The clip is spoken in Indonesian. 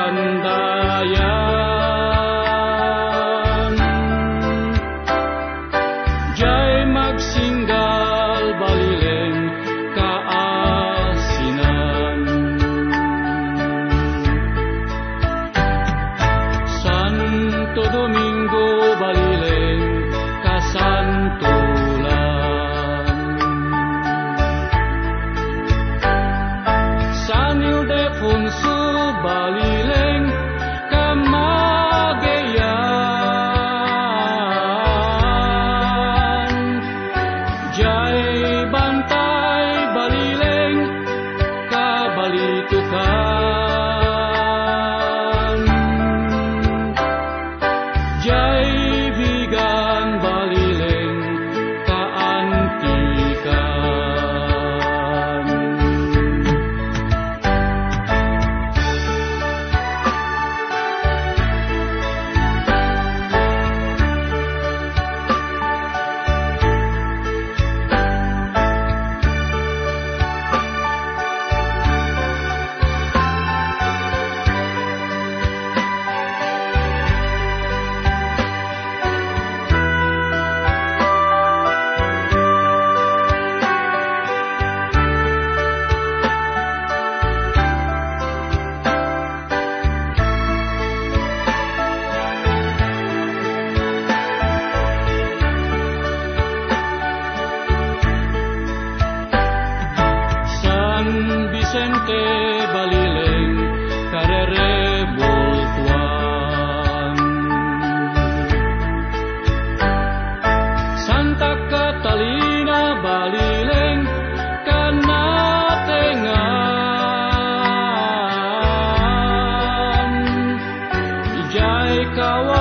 yanında. sente balileng karere boltuan Santa Catalina balileng kana tengan Ijai ya kawan